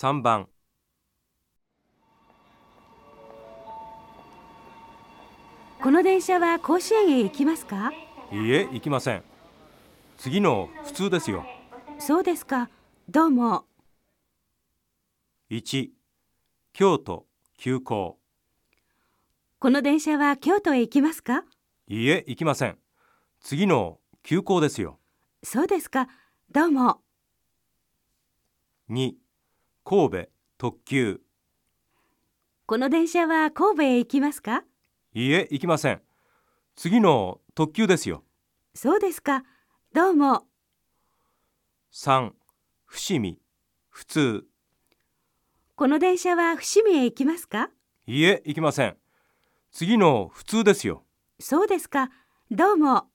3番この電車は甲子園へ行きますか？いいえ行きません。次の普通ですよ。そうですか。どうも。1京都急行。この電車は京都へ行きますか？いいえ行きません。次の急行ですよ。そうですか。どうも。2神戸特急。この電車は神戸へ行きますか？いいえ行きません。次の特急ですよ。そうですか。どうも。3伏見。普通。この電車は伏見へ行きますか？いいえ行きません。次の普通ですよ。そうですか。どうも